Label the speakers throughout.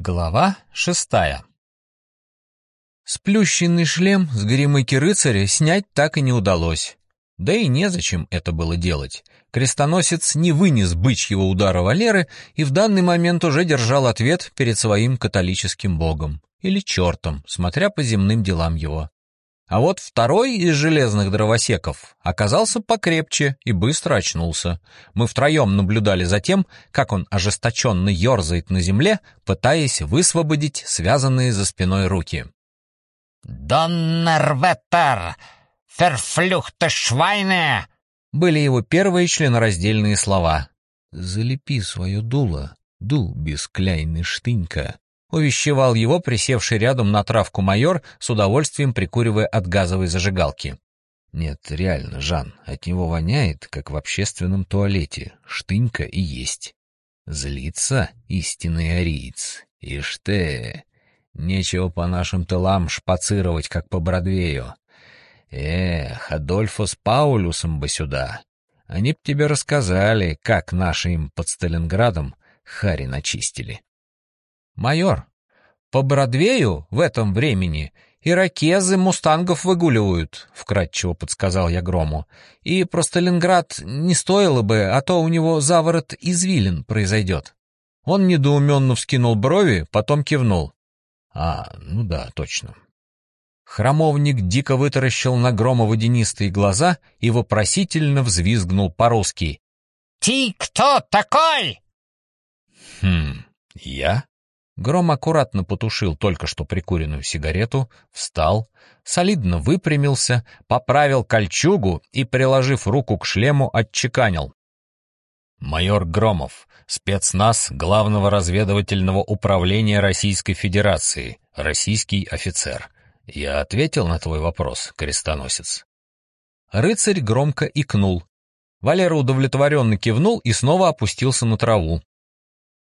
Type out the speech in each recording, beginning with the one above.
Speaker 1: Глава шестая Сплющенный шлем с гримыки рыцаря снять так и не удалось. Да и незачем это было делать. Крестоносец не вынес бычьего удара Валеры и в данный момент уже держал ответ перед своим католическим богом. Или чертом, смотря по земным делам его. А вот второй из железных дровосеков оказался покрепче и быстро очнулся. Мы втроем наблюдали за тем, как он ожесточенно ерзает на земле, пытаясь высвободить связанные за спиной руки.
Speaker 2: «Доннерветтер! Ферфлюхте швайне!»
Speaker 1: были его первые членораздельные слова.
Speaker 3: «Залепи свое дуло, ду бескляйный штынька»,
Speaker 1: увещевал его присевший рядом на травку майор, с удовольствием прикуривая от газовой зажигалки.
Speaker 3: «Нет, реально, Жан, от него воняет, как в общественном туалете. Штынька и есть. Злится истинный ариец. Ишь ты, нечего по нашим тылам шпацировать, как по Бродвею. Эх, Адольфо с Паулюсом бы сюда. Они б тебе рассказали, как наши им под Сталинградом хари начистили».
Speaker 1: «Майор, по Бродвею в этом времени иракезы мустангов выгуливают», — вкратчиво подсказал я Грому. «И про Сталинград не стоило бы, а то у него заворот извилин произойдет». Он недоуменно вскинул брови, потом кивнул.
Speaker 3: «А, ну да, точно».
Speaker 1: Хромовник дико вытаращил на Грома водянистые глаза и вопросительно взвизгнул по-русски.
Speaker 2: «Ты кто такой?»
Speaker 3: «Хм, я?»
Speaker 1: Гром аккуратно потушил только что прикуренную сигарету, встал, солидно выпрямился, поправил кольчугу и, приложив руку к шлему, отчеканил.
Speaker 3: «Майор Громов, спецназ Главного разведывательного управления Российской Федерации, российский офицер. Я ответил на твой вопрос, крестоносец?»
Speaker 1: Рыцарь громко икнул. Валера удовлетворенно кивнул и снова опустился на траву.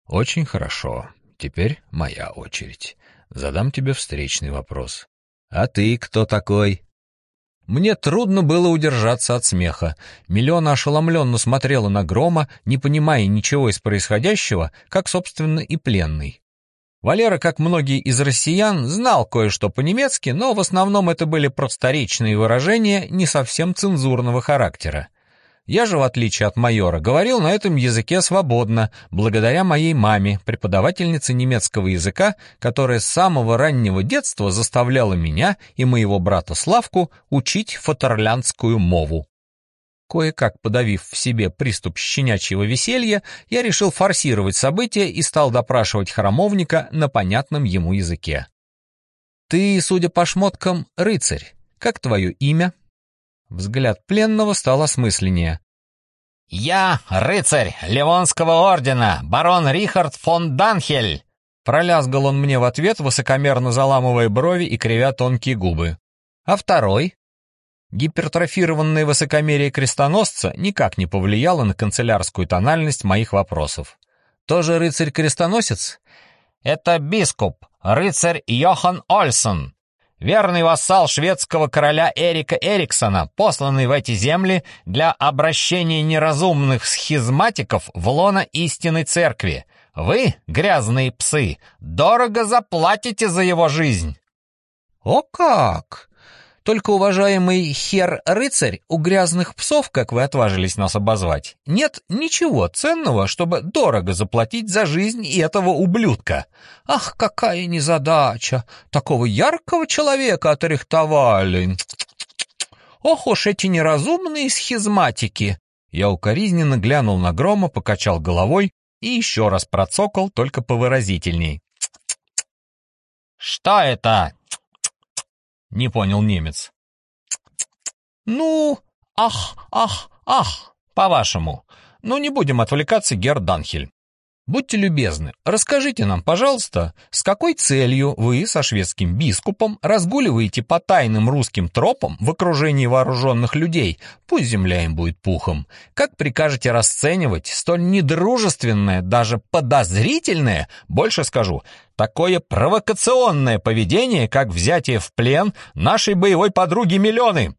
Speaker 3: «Очень хорошо. Теперь моя очередь. Задам тебе встречный вопрос. А ты кто такой?
Speaker 1: Мне трудно было удержаться от смеха. Миллиона ошеломленно смотрела на Грома, не понимая ничего из происходящего, как, собственно, и пленный. Валера, как многие из россиян, знал кое-что по-немецки, но в основном это были просторечные выражения не совсем цензурного характера. Я же, в отличие от майора, говорил на этом языке свободно, благодаря моей маме, преподавательнице немецкого языка, которая с самого раннего детства заставляла меня и моего брата Славку учить фатерлянскую мову. Кое-как подавив в себе приступ щенячьего веселья, я решил форсировать события и стал допрашивать храмовника на понятном ему языке. «Ты, судя по шмоткам, рыцарь. Как твое имя?» Взгляд пленного стал осмысленнее.
Speaker 2: «Я рыцарь Ливонского ордена, барон Рихард фон Данхель!»
Speaker 1: Пролязгал он мне в ответ, высокомерно заламывая брови и кривя тонкие губы. А второй? Гипертрофированное высокомерие крестоносца никак не повлияло на канцелярскую тональность моих вопросов. Тоже рыцарь-крестоносец?
Speaker 2: Это бископ, рыцарь Йохан Ольсон, верный вассал шведского короля Эрика Эриксона, посланный в эти земли для обращения неразумных схизматиков в лоно истинной церкви. Вы, грязные псы, дорого заплатите за его жизнь.
Speaker 1: О как! Только, уважаемый хер-рыцарь, у грязных псов, как вы отважились нас обозвать, нет ничего ценного, чтобы дорого заплатить за жизнь этого ублюдка. Ах, какая незадача! Такого яркого человека отрихтовали. Ох уж эти неразумные схизматики! Я укоризненно глянул на Грома, покачал головой и еще раз процокал, только повыразительней.
Speaker 2: «Что это?»
Speaker 1: Не понял немец. Ну, ах, ах, ах, по-вашему. Ну, не будем отвлекаться, Герр Данхель. Будьте любезны, расскажите нам, пожалуйста, с какой целью вы со шведским бискупом разгуливаете по тайным русским тропам в окружении вооруженных людей, пусть земля им будет пухом? Как прикажете расценивать столь недружественное, даже подозрительное, больше скажу, такое провокационное поведение, как взятие в плен нашей боевой подруги Миллионы?»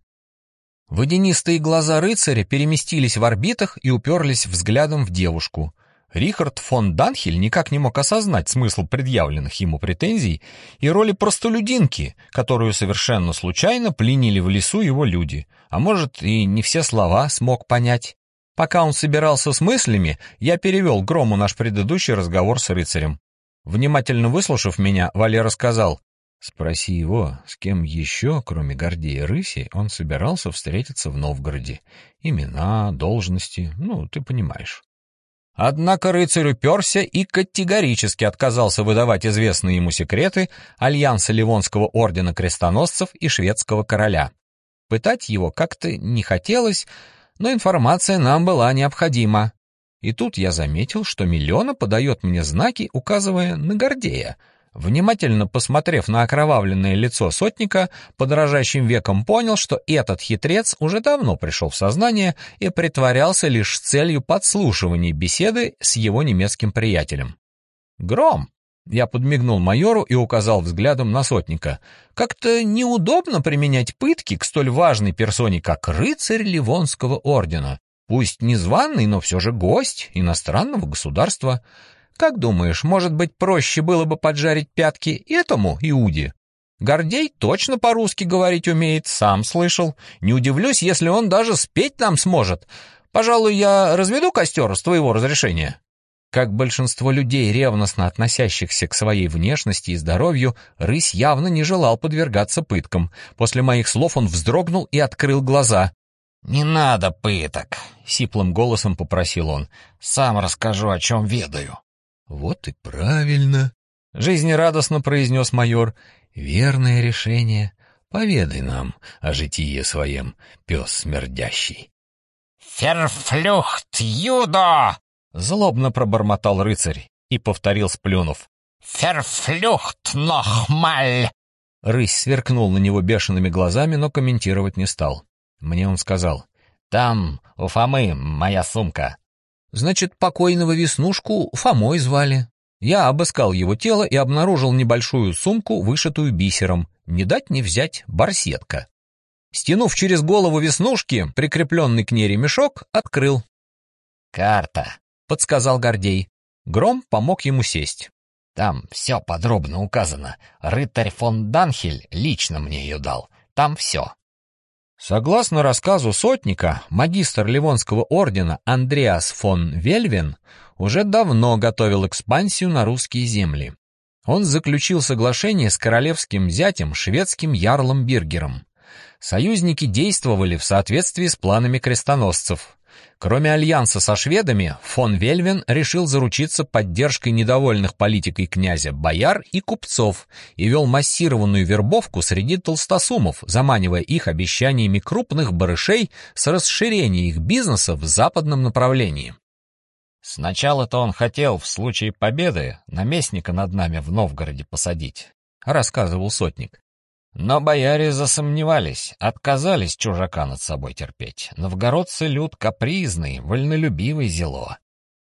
Speaker 1: Водянистые глаза рыцаря переместились в орбитах и уперлись взглядом в девушку. Рихард фон Данхель никак не мог осознать смысл предъявленных ему претензий и роли простолюдинки, которую совершенно случайно пленили в лесу его люди, а может и не все слова смог понять. Пока он собирался с мыслями, я перевел Грому наш предыдущий разговор с рыцарем. Внимательно выслушав меня, Валера сказал, «Спроси его, с кем еще, кроме Гордея Рыси, он собирался встретиться в Новгороде. Имена, должности, ну, ты понимаешь». Однако рыцарь уперся и категорически отказался выдавать известные ему секреты Альянса Ливонского ордена крестоносцев и шведского короля. Пытать его как-то не хотелось, но информация нам была необходима. И тут я заметил, что Миллиона подает мне знаки, указывая на Гордея — Внимательно посмотрев на окровавленное лицо сотника, подражающим веком понял, что этот хитрец уже давно пришел в сознание и притворялся лишь с целью подслушивания беседы с его немецким приятелем. «Гром!» — я подмигнул майору и указал взглядом на сотника. «Как-то неудобно применять пытки к столь важной персоне, как рыцарь Ливонского ордена. Пусть незваный, но все же гость иностранного государства». Как думаешь, может быть, проще было бы поджарить пятки этому Иуде? Гордей точно по-русски говорить умеет, сам слышал. Не удивлюсь, если он даже спеть нам сможет. Пожалуй, я разведу костер с твоего разрешения». Как большинство людей, ревностно относящихся к своей внешности и здоровью, рысь явно не желал подвергаться пыткам. После моих слов он вздрогнул и открыл глаза.
Speaker 2: «Не надо пыток», — сиплым голосом попросил он. «Сам расскажу, о чем ведаю».
Speaker 3: «Вот и правильно», —
Speaker 1: жизнерадостно произнес майор.
Speaker 3: «Верное решение. Поведай нам о житии своем, пес смердящий».
Speaker 2: «Ферфлюхт юдо!»
Speaker 1: — злобно пробормотал рыцарь и повторил, сплюнув.
Speaker 2: «Ферфлюхт нохмаль!»
Speaker 1: Рысь сверкнул на него бешеными глазами, но комментировать не стал. Мне он сказал.
Speaker 2: «Там, у Фомы, моя сумка.
Speaker 1: Значит, покойного Веснушку Фомой звали. Я обыскал его тело и обнаружил небольшую сумку, вышитую бисером. Не дать не взять барсетка. Стянув через голову Веснушки, прикрепленный к ней ремешок, открыл.
Speaker 2: «Карта», —
Speaker 1: подсказал Гордей. Гром помог ему сесть.
Speaker 2: «Там все подробно указано. Рыцарь фон Данхель лично мне ее дал. Там все».
Speaker 1: Согласно рассказу сотника, магистр Ливонского ордена Андреас фон Вельвен уже давно готовил экспансию на русские земли. Он заключил соглашение с королевским зятем, шведским ярлом Биргером. Союзники действовали в соответствии с планами крестоносцев. Кроме альянса со шведами, фон Вельвен решил заручиться поддержкой недовольных политикой князя бояр и купцов и вел массированную вербовку среди толстосумов, заманивая их обещаниями крупных барышей с расширением их бизнеса в западном направлении.
Speaker 2: «Сначала-то он хотел, в случае победы, наместника над нами в Новгороде посадить», — рассказывал сотник. Но бояре засомневались, отказались чужака над собой терпеть. Новгородцы люд капризный, вольнолюбивый зело.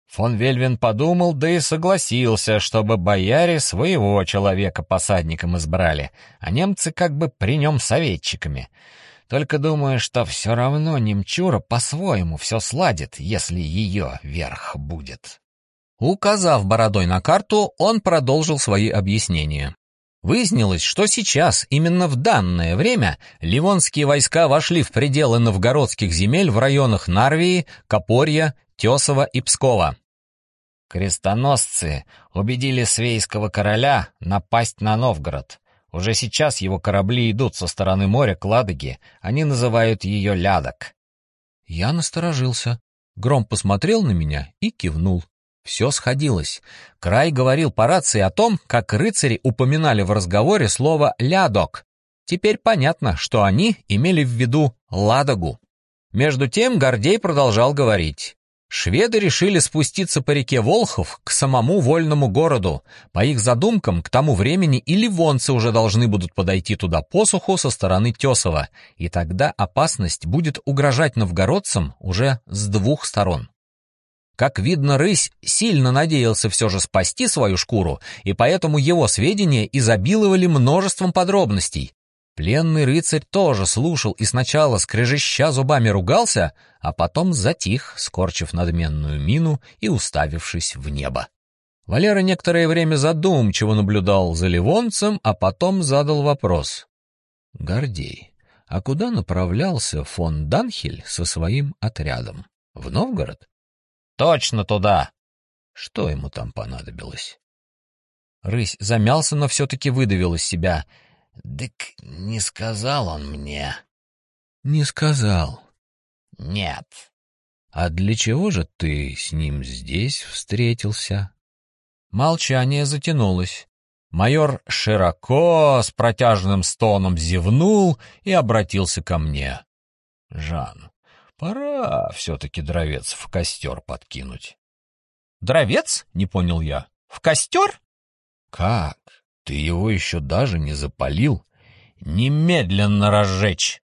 Speaker 2: Фон Вельвин подумал, да и согласился, чтобы бояре своего человека посадником избрали, а немцы как бы при нем советчиками. Только думаю, что все равно немчура по-своему все сладит, если ее верх будет.
Speaker 1: Указав бородой на карту, он продолжил свои объяснения. Выяснилось, что сейчас, именно в данное время, ливонские войска вошли в пределы новгородских земель в районах Нарвии, Копорья, Тесова и Пскова.
Speaker 2: Крестоносцы убедили свейского короля напасть на Новгород. Уже сейчас его корабли идут со стороны моря к Ладоге, они называют ее Лядок.
Speaker 1: Я насторожился. Гром посмотрел на меня и кивнул. Все сходилось. Край говорил по рации о том, как рыцари упоминали в разговоре слово «лядок». Теперь понятно, что они имели в виду Ладогу. Между тем Гордей продолжал говорить. Шведы решили спуститься по реке Волхов к самому вольному городу. По их задумкам, к тому времени и ливонцы уже должны будут подойти туда посуху со стороны Тесова, и тогда опасность будет угрожать новгородцам уже с двух сторон. Как видно, рысь сильно надеялся все же спасти свою шкуру, и поэтому его сведения изобиловали множеством подробностей. Пленный рыцарь тоже слушал и сначала скрежеща зубами ругался, а потом затих, скорчив надменную мину и уставившись в небо. Валера некоторое время задумчиво наблюдал за ливонцем, а потом задал вопрос. «Гордей, а куда направлялся фон Данхель со своим отрядом? В Новгород?»
Speaker 2: «Точно туда!»
Speaker 1: Что ему там понадобилось? Рысь замялся, но все-таки выдавил из себя —
Speaker 2: «Дык не сказал он мне».
Speaker 1: «Не сказал?»
Speaker 2: «Нет».
Speaker 1: «А для чего же ты с ним здесь встретился?» Молчание затянулось. Майор широко, с протяжным стоном зевнул и обратился ко мне. «Жан, пора все-таки дровец в костер подкинуть».
Speaker 2: «Дровец?» — не понял я. «В костер?»
Speaker 1: «Как? Ты его еще даже не запалил.
Speaker 2: Немедленно разжечь.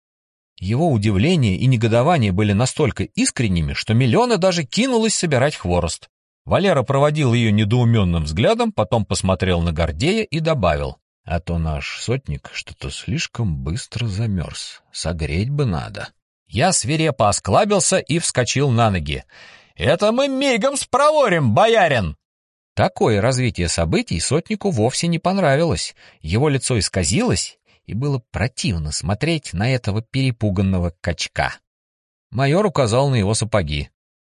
Speaker 1: Его удивление и негодование были настолько искренними, что Миллиона даже кинулась собирать хворост. Валера проводил ее недоуменным взглядом, потом посмотрел на Гордея и добавил. «А то наш сотник что-то слишком быстро замерз. Согреть бы надо».
Speaker 2: Я свирепо осклабился и вскочил на ноги. «Это мы мигом спроворим, боярин!»
Speaker 1: Такое развитие событий сотнику вовсе не понравилось. Его лицо исказилось, и было противно смотреть на этого перепуганного качка. Майор указал на его сапоги.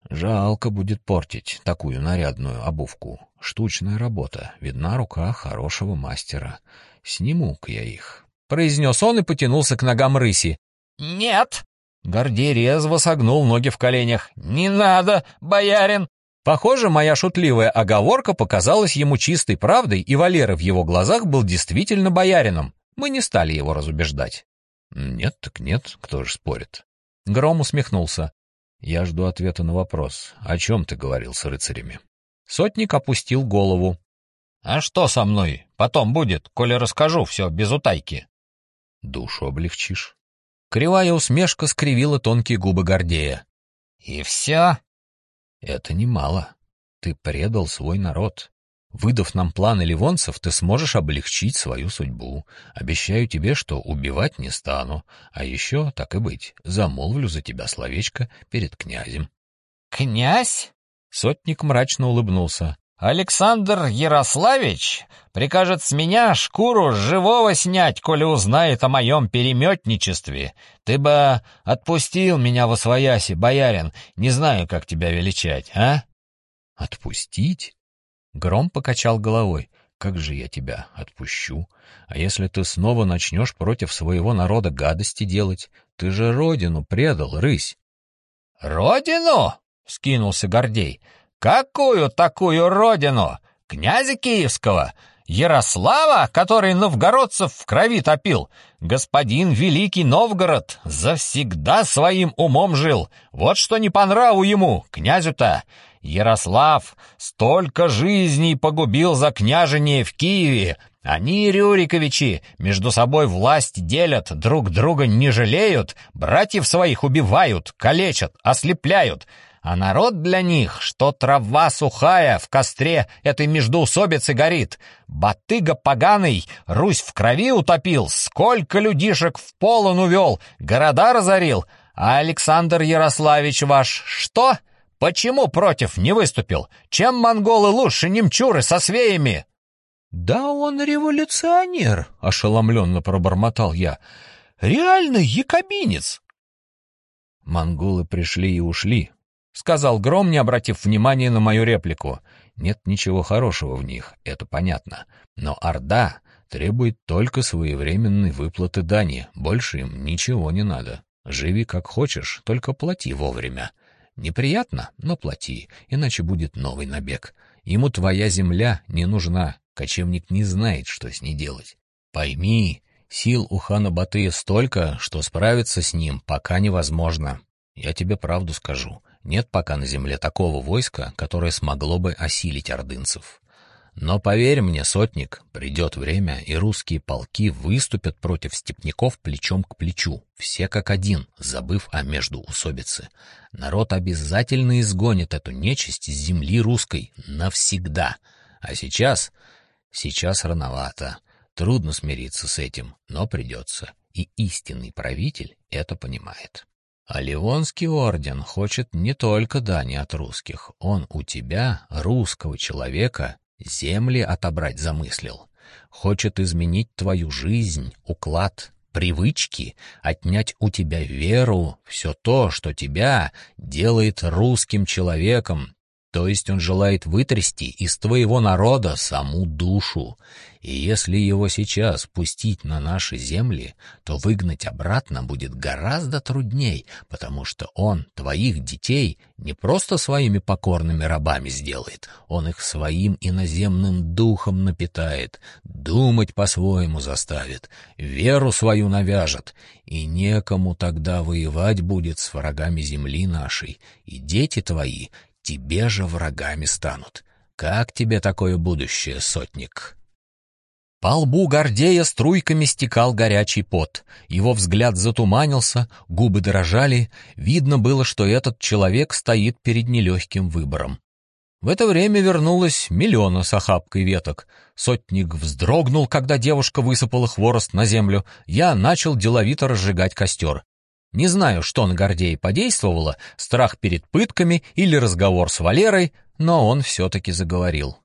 Speaker 1: «Жалко будет портить такую нарядную обувку. Штучная работа, видна рука хорошего мастера. Сниму-ка я их», — произнес он и потянулся к ногам рыси.
Speaker 2: «Нет!»
Speaker 1: Гордей резво согнул ноги в коленях.
Speaker 2: «Не надо, боярин!
Speaker 1: Похоже, моя шутливая оговорка показалась ему чистой правдой, и Валера в его глазах был действительно боярином. Мы не стали его разубеждать. «Нет так нет, кто же спорит?» Гром усмехнулся. «Я жду ответа на вопрос. О чем ты говорил с рыцарями?» Сотник опустил голову.
Speaker 2: «А что со мной? Потом будет, коли расскажу все без утайки».
Speaker 1: «Душу облегчишь». Кривая усмешка скривила тонкие губы Гордея.
Speaker 2: «И все?»
Speaker 1: Это немало. Ты предал свой народ. Выдав нам планы ливонцев, ты сможешь облегчить свою судьбу. Обещаю тебе, что убивать не стану. А еще, так и быть, замолвлю за тебя словечко перед князем.
Speaker 2: «Князь?»
Speaker 1: Сотник мрачно улыбнулся.
Speaker 2: «Александр Ярославич прикажет с меня шкуру живого снять, коли узнает о моем переметничестве. Ты бы отпустил меня во свояси, боярин, не знаю, как тебя величать, а?»
Speaker 1: «Отпустить?» Гром покачал головой. «Как же я тебя отпущу? А если ты снова начнешь против своего народа гадости делать? Ты же родину предал, рысь!»
Speaker 2: «Родину?» — скинулся Гордей. Какую такую родину? Князя Киевского? Ярослава, который новгородцев в крови топил? Господин Великий Новгород завсегда своим умом жил. Вот что не по нраву ему, князю-то. Ярослав столько жизней погубил за княжение в Киеве. Они, Рюриковичи, между собой власть делят, друг друга не жалеют, братьев своих убивают, калечат, ослепляют а народ для них, что трава сухая в костре этой междоусобицы горит. Батыга поганый, Русь в крови утопил, сколько людишек в полон увел, города разорил. А Александр Ярославич ваш что? Почему против не выступил? Чем монголы лучше немчуры со свеями?»
Speaker 1: «Да он революционер», — ошеломленно пробормотал я. «Реально якобинец». Монголы пришли и ушли, — сказал Гром, не обратив внимания на мою реплику. «Нет ничего хорошего в них, это понятно. Но Орда требует только своевременной выплаты дани, больше им ничего не надо. Живи как хочешь, только плати вовремя. Неприятно, но плати, иначе будет новый набег. Ему твоя земля не нужна, кочевник не знает, что с ней делать. Пойми, сил у хана Батыя столько, что справиться с ним пока невозможно. Я тебе правду скажу. Нет пока на земле такого войска, которое смогло бы осилить ордынцев. Но поверь мне, сотник, придет время, и русские полки выступят против степняков плечом к плечу, все как один, забыв о междуусобице. Народ обязательно изгонит эту нечисть с земли русской навсегда. А сейчас... Сейчас рановато. Трудно смириться с этим, но придется.
Speaker 3: и истинный правитель это понимает. А Ливонский орден хочет не только дани от русских, он у тебя, русского человека, земли отобрать замыслил. Хочет изменить твою жизнь, уклад, привычки, отнять у тебя веру, все то, что тебя делает русским человеком, то есть он желает вытрясти из твоего народа саму душу. И если его сейчас пустить на наши земли, то выгнать обратно будет гораздо трудней, потому что он твоих детей не просто своими покорными рабами сделает, он их своим иноземным духом напитает, думать по-своему заставит, веру свою навяжет, и некому тогда воевать будет с врагами земли нашей, и дети твои тебе же врагами станут. Как тебе такое будущее, сотник?»
Speaker 1: По лбу Гордея струйками стекал горячий пот. Его взгляд затуманился, губы дрожали. Видно было, что этот человек стоит перед нелегким выбором. В это время вернулась Миллиона с охапкой веток. Сотник вздрогнул, когда девушка высыпала хворост на землю. Я начал деловито разжигать костер. Не знаю, что на Гордея подействовало, страх перед пытками или разговор с Валерой, но он все-таки заговорил.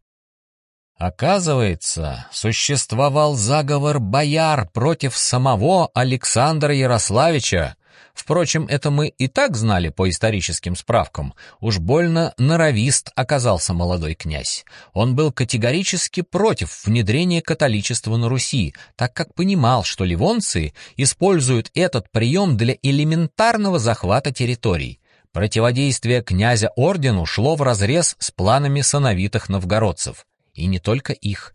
Speaker 1: Оказывается, существовал заговор бояр против самого Александра Ярославича, Впрочем, это мы и так знали по историческим справкам. Уж больно норовист оказался молодой князь. Он был категорически против внедрения католичества на Руси, так как понимал, что ливонцы используют этот прием для элементарного захвата территорий. Противодействие князя ордену шло вразрез с планами сановитых новгородцев. И не только их.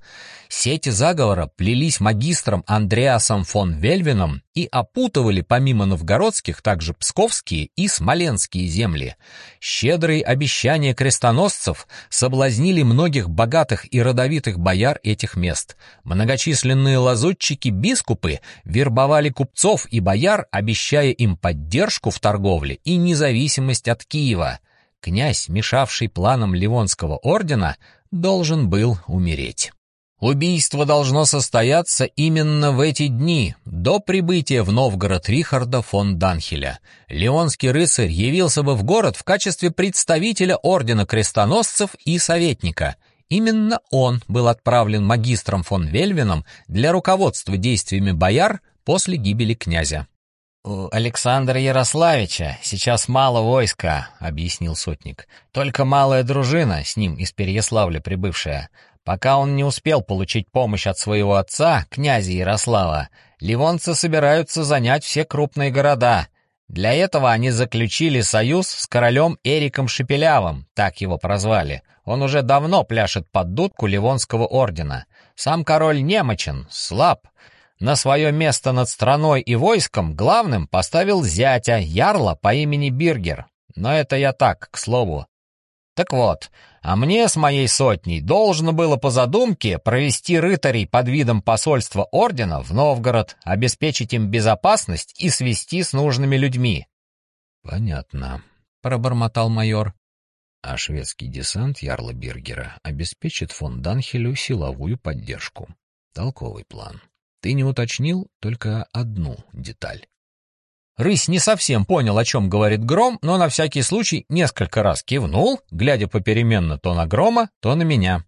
Speaker 1: Сети заговора плелись магистром Андреасом фон Вельвином и опутывали помимо новгородских также псковские и смоленские земли. Щедрые обещания крестоносцев соблазнили многих богатых и родовитых бояр этих мест. Многочисленные лазутчики-бискупы вербовали купцов и бояр, обещая им поддержку в торговле и независимость от Киева. Князь, мешавший планам Ливонского ордена, должен был умереть. Убийство должно состояться именно в эти дни, до прибытия в Новгород Рихарда фон Данхеля. Леонский рыцарь явился бы в город в качестве представителя Ордена Крестоносцев и Советника. Именно он был отправлен магистром фон Вельвином для руководства действиями бояр после гибели князя.
Speaker 2: «У Александра Ярославича сейчас мало войска», — объяснил сотник. «Только малая дружина, с ним из Переяславля прибывшая. Пока он не успел получить помощь от своего отца, князя Ярослава, ливонцы собираются занять все крупные города. Для этого они заключили союз с королем Эриком Шепелявым, так его прозвали. Он уже давно пляшет под дудку Ливонского ордена. Сам король немощен, слаб. На свое место над страной и войском главным поставил зятя, ярла по имени Биргер. Но это я так, к слову. Так вот, а мне с моей сотней должно было по задумке провести рыцарей под видом посольства ордена в Новгород, обеспечить им безопасность и свести с нужными людьми.
Speaker 3: Понятно, пробормотал майор. А шведский десант Ярла Бергера обеспечит фон Данхелю силовую поддержку. Толковый план. Ты не уточнил только одну деталь.
Speaker 1: Рысь не совсем понял, о чем говорит Гром, но на всякий случай несколько раз кивнул, глядя попеременно то на Грома, то на меня.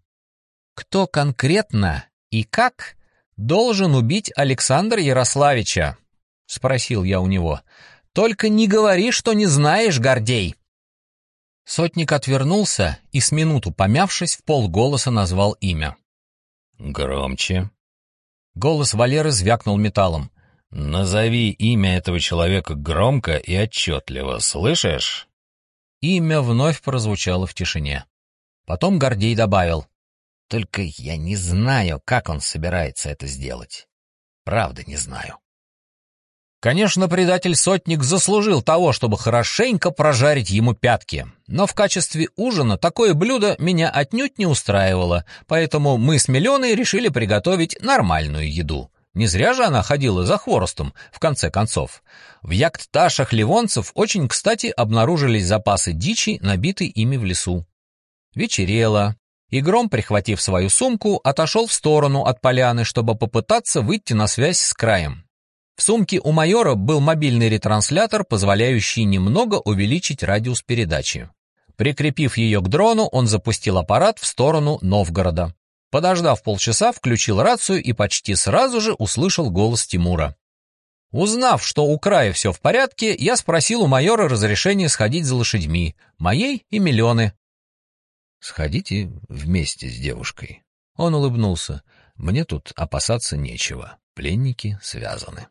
Speaker 1: «Кто конкретно и как должен убить Александра Ярославича?» — спросил я у него. «Только не говори, что не знаешь, Гордей!» Сотник отвернулся и, с минуту помявшись, в полголоса назвал имя.
Speaker 3: «Громче!»
Speaker 1: Голос Валеры звякнул металлом.
Speaker 3: «Назови имя этого человека громко и отчетливо, слышишь?»
Speaker 1: Имя вновь прозвучало в тишине. Потом Гордей добавил. «Только я не знаю, как он собирается это сделать. Правда не знаю». Конечно, предатель-сотник заслужил того, чтобы хорошенько прожарить ему пятки, но в качестве ужина такое блюдо меня отнюдь не устраивало, поэтому мы с Миллионой решили приготовить нормальную еду — не зря же она ходила за хворостом, в конце концов. В яхт-ташах ливонцев очень кстати обнаружились запасы дичи, набитые ими в лесу. Вечерело, и Гром, прихватив свою сумку, отошел в сторону от поляны, чтобы попытаться выйти на связь с краем. В сумке у майора был мобильный ретранслятор, позволяющий немного увеличить радиус передачи. Прикрепив ее к дрону, он запустил аппарат в сторону Новгорода. Подождав полчаса, включил рацию и почти сразу же услышал голос Тимура. Узнав, что у края все в порядке, я спросил у майора разрешения сходить за лошадьми, моей и Миллионы.
Speaker 3: «Сходите вместе с девушкой». Он улыбнулся. «Мне тут опасаться нечего. Пленники связаны».